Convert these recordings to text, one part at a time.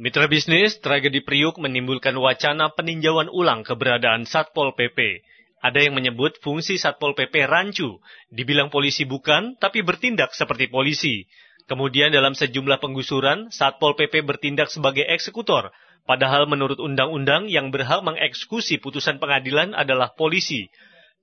Mitra bisnis, tragedi Priuk menimbulkan wacana peninjauan ulang keberadaan Satpol PP. Ada yang menyebut fungsi Satpol PP rancu, dibilang polisi bukan, tapi bertindak seperti polisi. Kemudian dalam sejumlah penggusuran, Satpol PP bertindak sebagai eksekutor, padahal menurut undang-undang yang berhak mengeksekusi putusan pengadilan adalah polisi.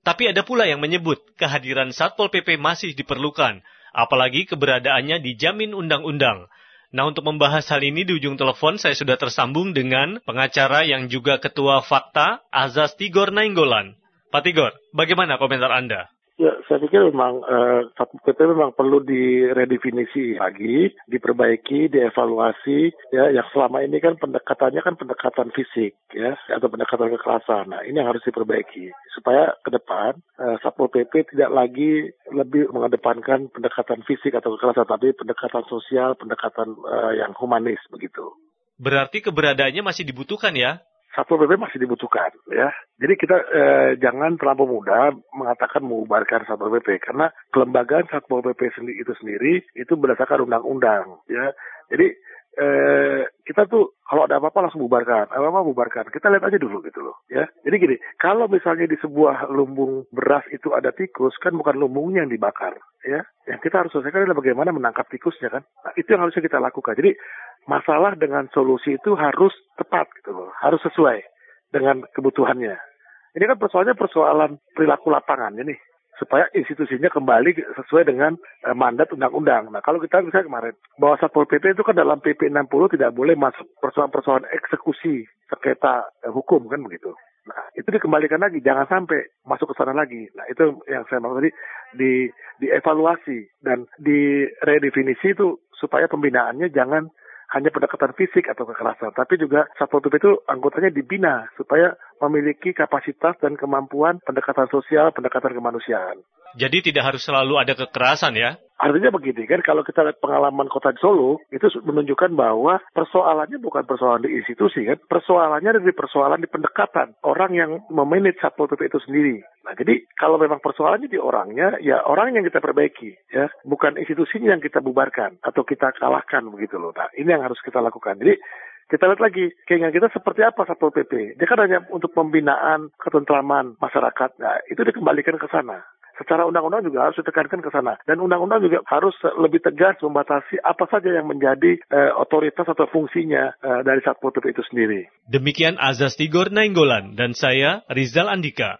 Tapi ada pula yang menyebut kehadiran Satpol PP masih diperlukan, apalagi keberadaannya dijamin undang-undang. Nah untuk membahas hal ini di ujung telepon saya sudah tersambung dengan pengacara yang juga ketua fakta Azaz Tigor Nainggolan. Pak Tigor, bagaimana komentar Anda? Ya, saya pikir memang uh, Satpol PP memang perlu diredefinisi lagi, diperbaiki, dievaluasi. Ya, yang selama ini kan pendekatannya kan pendekatan fisik, ya, atau pendekatan kekerasan. Nah, ini yang harus diperbaiki supaya ke depan uh, Satpol PP tidak lagi lebih mengedepankan pendekatan fisik atau kekerasan, tapi pendekatan sosial, pendekatan uh, yang humanis begitu. Berarti keberadaannya masih dibutuhkan ya? Satpol PP masih dibutuhkan ya. Jadi kita eh, jangan terlalu mudah mengatakan mengubarkan Satpol PP karena kelembagaan Satpol PP sendiri itu sendiri itu berdasarkan undang-undang ya. Jadi eh, kita tuh kalau ada apa-apa langsung bubarkan, apa-apa bubarkan. Kita lihat aja dulu gitu loh ya. Jadi gini, kalau misalnya di sebuah lumbung beras itu ada tikus kan bukan lumbungnya yang dibakar ya. Yang kita harus selesaikan adalah bagaimana menangkap tikusnya kan. Nah, itu yang harusnya kita lakukan. Jadi masalah dengan solusi itu harus tepat gitu loh, harus sesuai dengan kebutuhannya. Ini kan persoalannya persoalan perilaku lapangan ini supaya institusinya kembali sesuai dengan eh, mandat undang-undang. Nah, kalau kita misalnya kemarin bahwa Satpol PP itu kan dalam PP 60 tidak boleh masuk persoalan-persoalan eksekusi sengketa eh, hukum kan begitu. Nah, itu dikembalikan lagi, jangan sampai masuk ke sana lagi. Nah, itu yang saya maksud tadi di dievaluasi dan diredefinisi itu supaya pembinaannya jangan hanya pendekatan fisik atau kekerasan, tapi juga Satpol PP itu anggotanya dibina supaya memiliki kapasitas dan kemampuan pendekatan sosial, pendekatan kemanusiaan. Jadi tidak harus selalu ada kekerasan ya? Artinya begini kan, kalau kita lihat pengalaman kota Solo, itu menunjukkan bahwa persoalannya bukan persoalan di institusi kan, persoalannya dari persoalan di pendekatan orang yang memanage Satpol PP itu sendiri. Nah, jadi kalau memang persoalannya di orangnya, ya orang yang kita perbaiki, ya, bukan institusinya yang kita bubarkan atau kita kalahkan begitu loh. Nah, ini yang harus kita lakukan. Jadi kita lihat lagi keinginan kita seperti apa Satpol PP. Dia kan hanya untuk pembinaan ketentraman masyarakat. Nah, itu dikembalikan ke sana secara undang-undang juga harus ditekankan ke sana. Dan undang-undang juga harus lebih tegas membatasi apa saja yang menjadi uh, otoritas atau fungsinya uh, dari Satpol PP itu sendiri. Demikian Azaz Tigor Nainggolan dan saya Rizal Andika.